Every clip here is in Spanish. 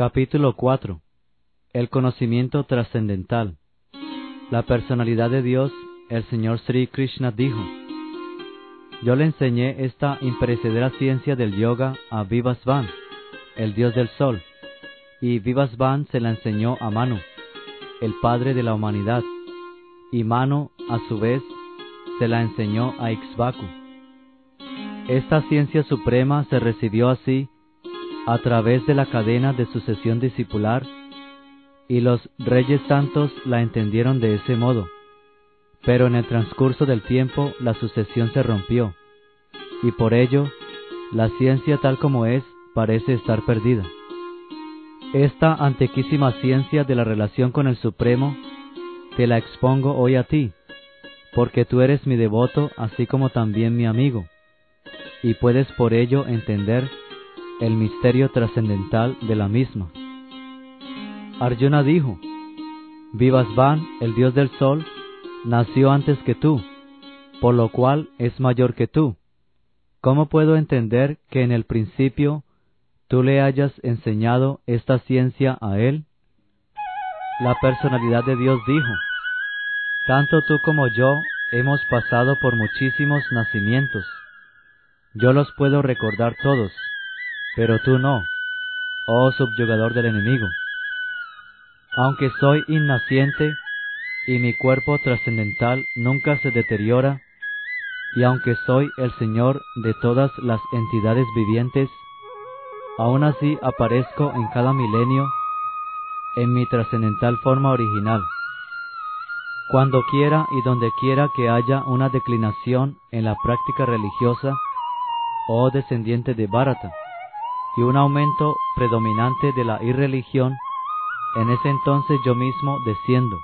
Capítulo 4 El conocimiento trascendental La personalidad de Dios, el Señor Sri Krishna dijo, Yo le enseñé esta imperecedera ciencia del yoga a Vivasvan, el dios del sol, y Vivasvan se la enseñó a Manu, el padre de la humanidad, y Manu, a su vez, se la enseñó a Ixbaku. Esta ciencia suprema se recibió así a través de la cadena de sucesión discipular, y los reyes santos la entendieron de ese modo. Pero en el transcurso del tiempo la sucesión se rompió, y por ello la ciencia tal como es parece estar perdida. Esta antiquísima ciencia de la relación con el Supremo te la expongo hoy a ti, porque tú eres mi devoto así como también mi amigo, y puedes por ello entender el misterio trascendental de la misma. Arjuna dijo, Vivasvan, el dios del sol, nació antes que tú, por lo cual es mayor que tú. ¿Cómo puedo entender que en el principio tú le hayas enseñado esta ciencia a él? La personalidad de Dios dijo, Tanto tú como yo hemos pasado por muchísimos nacimientos. Yo los puedo recordar todos pero tú no, oh subyugador del enemigo. Aunque soy innaciente y mi cuerpo trascendental nunca se deteriora, y aunque soy el Señor de todas las entidades vivientes, aún así aparezco en cada milenio en mi trascendental forma original. Cuando quiera y donde quiera que haya una declinación en la práctica religiosa, oh descendiente de Bharata, y un aumento predominante de la irreligión, en ese entonces yo mismo desciendo,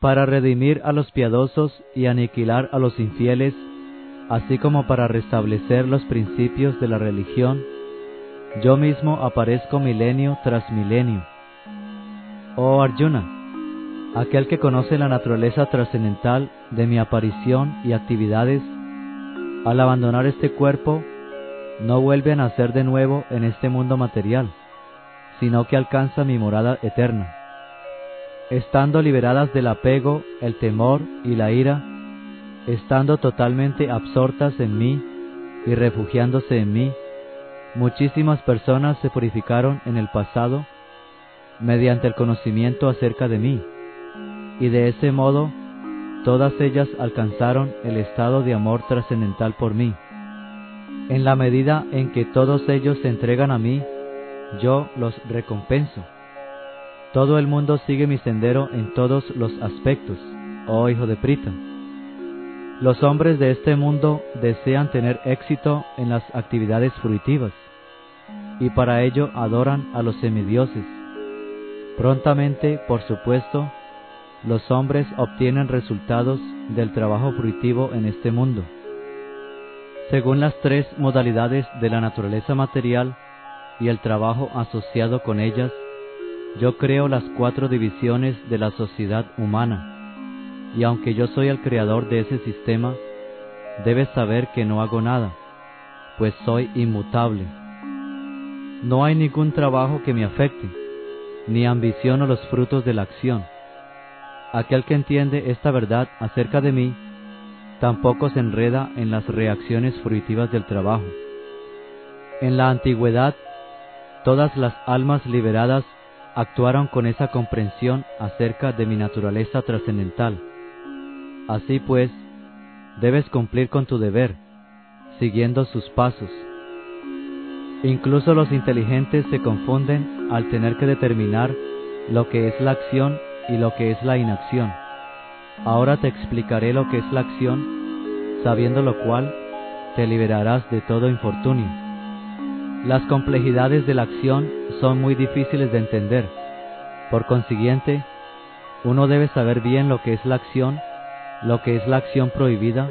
para redimir a los piadosos y aniquilar a los infieles, así como para restablecer los principios de la religión, yo mismo aparezco milenio tras milenio. Oh Arjuna, aquel que conoce la naturaleza trascendental de mi aparición y actividades, al abandonar este cuerpo, no vuelve a nacer de nuevo en este mundo material, sino que alcanza mi morada eterna. Estando liberadas del apego, el temor y la ira, estando totalmente absortas en mí y refugiándose en mí, muchísimas personas se purificaron en el pasado mediante el conocimiento acerca de mí, y de ese modo todas ellas alcanzaron el estado de amor trascendental por mí. En la medida en que todos ellos se entregan a mí, yo los recompenso. Todo el mundo sigue mi sendero en todos los aspectos, oh hijo de Prita. Los hombres de este mundo desean tener éxito en las actividades fruitivas, y para ello adoran a los semidioses. Prontamente, por supuesto, los hombres obtienen resultados del trabajo fruitivo en este mundo. Según las tres modalidades de la naturaleza material y el trabajo asociado con ellas, yo creo las cuatro divisiones de la sociedad humana, y aunque yo soy el creador de ese sistema, debes saber que no hago nada, pues soy inmutable. No hay ningún trabajo que me afecte, ni ambiciono los frutos de la acción. Aquel que entiende esta verdad acerca de mí, tampoco se enreda en las reacciones fruitivas del trabajo. En la antigüedad, todas las almas liberadas actuaron con esa comprensión acerca de mi naturaleza trascendental. Así pues, debes cumplir con tu deber, siguiendo sus pasos. Incluso los inteligentes se confunden al tener que determinar lo que es la acción y lo que es la inacción. Ahora te explicaré lo que es la acción, sabiendo lo cual te liberarás de todo infortunio. Las complejidades de la acción son muy difíciles de entender. Por consiguiente, uno debe saber bien lo que es la acción, lo que es la acción prohibida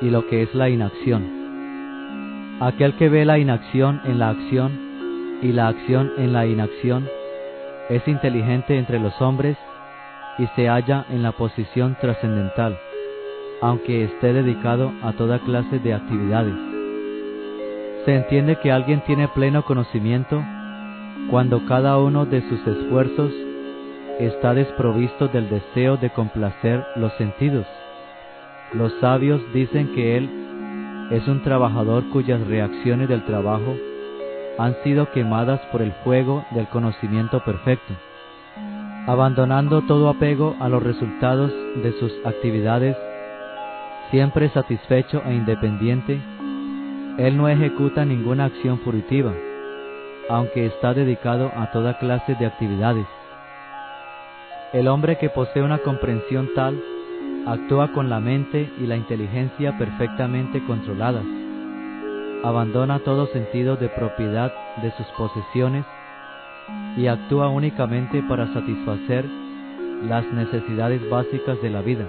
y lo que es la inacción. Aquel que ve la inacción en la acción y la acción en la inacción es inteligente entre los hombres y se halla en la posición trascendental, aunque esté dedicado a toda clase de actividades. Se entiende que alguien tiene pleno conocimiento cuando cada uno de sus esfuerzos está desprovisto del deseo de complacer los sentidos. Los sabios dicen que él es un trabajador cuyas reacciones del trabajo han sido quemadas por el fuego del conocimiento perfecto. Abandonando todo apego a los resultados de sus actividades, siempre satisfecho e independiente, él no ejecuta ninguna acción furtiva, aunque está dedicado a toda clase de actividades. El hombre que posee una comprensión tal actúa con la mente y la inteligencia perfectamente controladas, abandona todo sentido de propiedad de sus posesiones y actúa únicamente para satisfacer las necesidades básicas de la vida.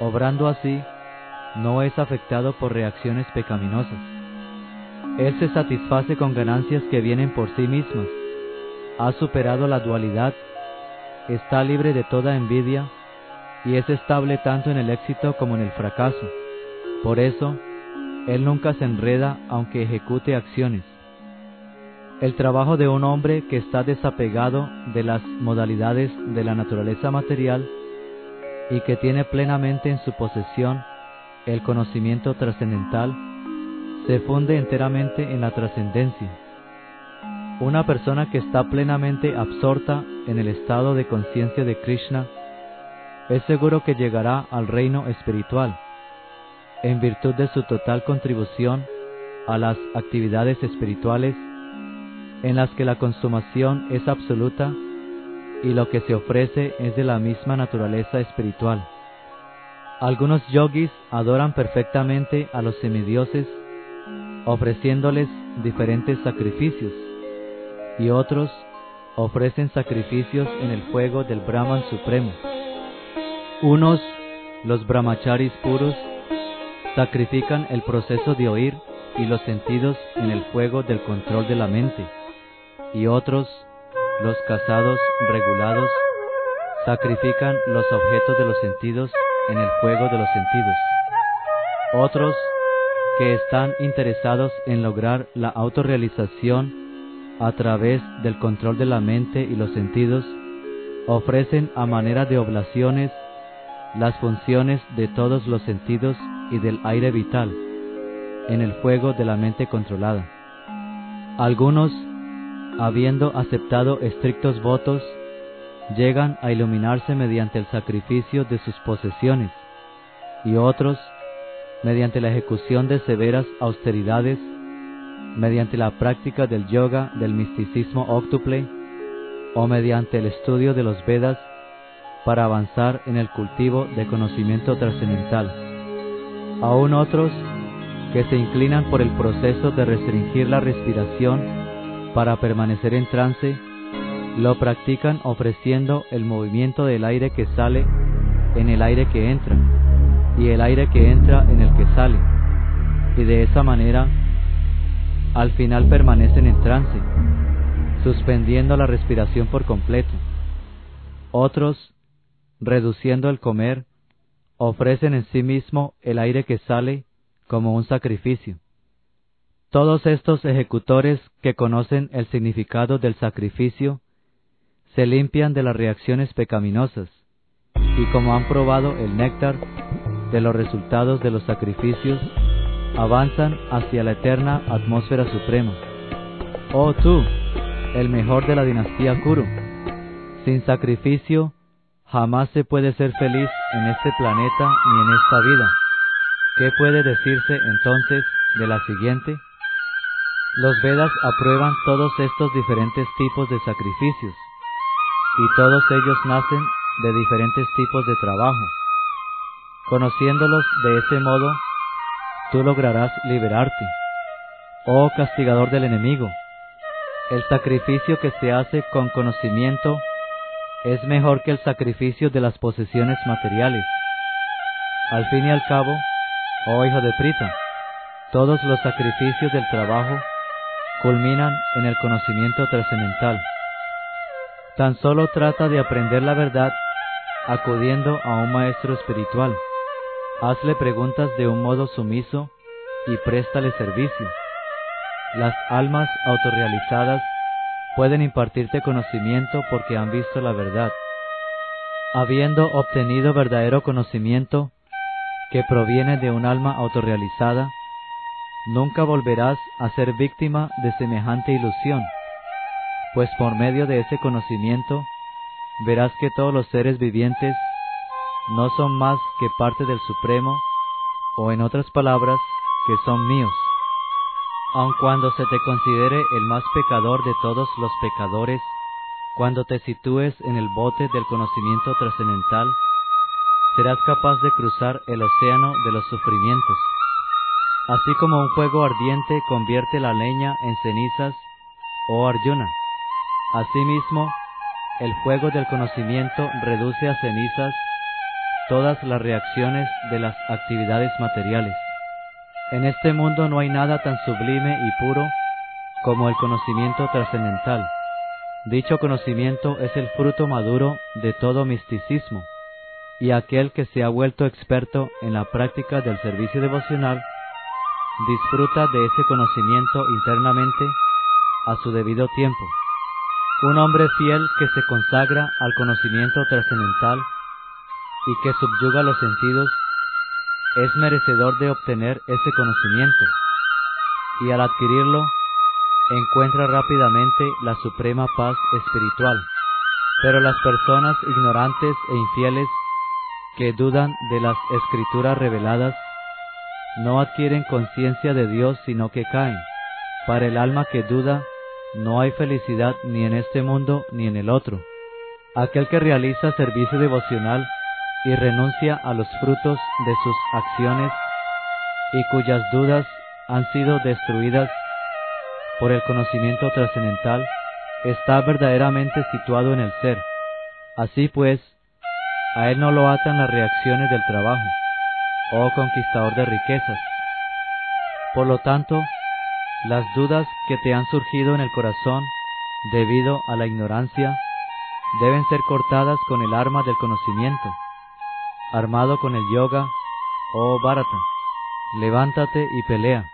Obrando así, no es afectado por reacciones pecaminosas. Él se satisface con ganancias que vienen por sí mismas, ha superado la dualidad, está libre de toda envidia y es estable tanto en el éxito como en el fracaso. Por eso, él nunca se enreda aunque ejecute acciones. El trabajo de un hombre que está desapegado de las modalidades de la naturaleza material y que tiene plenamente en su posesión el conocimiento trascendental, se funde enteramente en la trascendencia. Una persona que está plenamente absorta en el estado de conciencia de Krishna es seguro que llegará al reino espiritual, en virtud de su total contribución a las actividades espirituales en las que la consumación es absoluta y lo que se ofrece es de la misma naturaleza espiritual. Algunos yogis adoran perfectamente a los semidioses ofreciéndoles diferentes sacrificios y otros ofrecen sacrificios en el fuego del Brahman Supremo. Unos, los brahmacharis puros, sacrifican el proceso de oír y los sentidos en el fuego del control de la mente, y otros, los casados regulados, sacrifican los objetos de los sentidos en el fuego de los sentidos. Otros, que están interesados en lograr la autorrealización a través del control de la mente y los sentidos, ofrecen a manera de oblaciones las funciones de todos los sentidos y del aire vital en el fuego de la mente controlada. Algunos, habiendo aceptado estrictos votos, llegan a iluminarse mediante el sacrificio de sus posesiones, y otros, mediante la ejecución de severas austeridades, mediante la práctica del yoga del misticismo óctuple, o mediante el estudio de los Vedas para avanzar en el cultivo de conocimiento trascendental. Aún otros que se inclinan por el proceso de restringir la respiración para permanecer en trance, lo practican ofreciendo el movimiento del aire que sale en el aire que entra y el aire que entra en el que sale, y de esa manera al final permanecen en trance, suspendiendo la respiración por completo. Otros reduciendo el comer, ofrecen en sí mismo el aire que sale como un sacrificio. Todos estos ejecutores que conocen el significado del sacrificio se limpian de las reacciones pecaminosas y como han probado el néctar de los resultados de los sacrificios, avanzan hacia la eterna atmósfera suprema. Oh tú, el mejor de la dinastía Kuru, sin sacrificio Jamás se puede ser feliz en este planeta ni en esta vida. ¿Qué puede decirse entonces de la siguiente? Los Vedas aprueban todos estos diferentes tipos de sacrificios, y todos ellos nacen de diferentes tipos de trabajo. Conociéndolos de ese modo, tú lograrás liberarte. Oh castigador del enemigo, el sacrificio que se hace con conocimiento es mejor que el sacrificio de las posesiones materiales. Al fin y al cabo, oh hijo de Prita, todos los sacrificios del trabajo culminan en el conocimiento trascendental. Tan solo trata de aprender la verdad acudiendo a un maestro espiritual. Hazle preguntas de un modo sumiso y préstale servicio. Las almas autorrealizadas pueden impartirte conocimiento porque han visto la verdad. Habiendo obtenido verdadero conocimiento que proviene de un alma autorrealizada, nunca volverás a ser víctima de semejante ilusión, pues por medio de ese conocimiento verás que todos los seres vivientes no son más que parte del Supremo, o en otras palabras, que son míos. Aun cuando se te considere el más pecador de todos los pecadores, cuando te sitúes en el bote del conocimiento trascendental, serás capaz de cruzar el océano de los sufrimientos. Así como un fuego ardiente convierte la leña en cenizas, oh Arjuna, asimismo, el fuego del conocimiento reduce a cenizas todas las reacciones de las actividades materiales. En este mundo no hay nada tan sublime y puro como el conocimiento trascendental. Dicho conocimiento es el fruto maduro de todo misticismo, y aquel que se ha vuelto experto en la práctica del servicio devocional disfruta de ese conocimiento internamente a su debido tiempo. Un hombre fiel que se consagra al conocimiento trascendental y que subyuga los sentidos es merecedor de obtener ese conocimiento, y al adquirirlo encuentra rápidamente la suprema paz espiritual. Pero las personas ignorantes e infieles que dudan de las escrituras reveladas no adquieren conciencia de Dios sino que caen. Para el alma que duda no hay felicidad ni en este mundo ni en el otro. Aquel que realiza servicio devocional y renuncia a los frutos de sus acciones y cuyas dudas han sido destruidas por el conocimiento trascendental, está verdaderamente situado en el ser. Así pues, a él no lo atan las reacciones del trabajo, oh conquistador de riquezas. Por lo tanto, las dudas que te han surgido en el corazón debido a la ignorancia deben ser cortadas con el arma del conocimiento armado con el yoga, oh Bharata, levántate y pelea.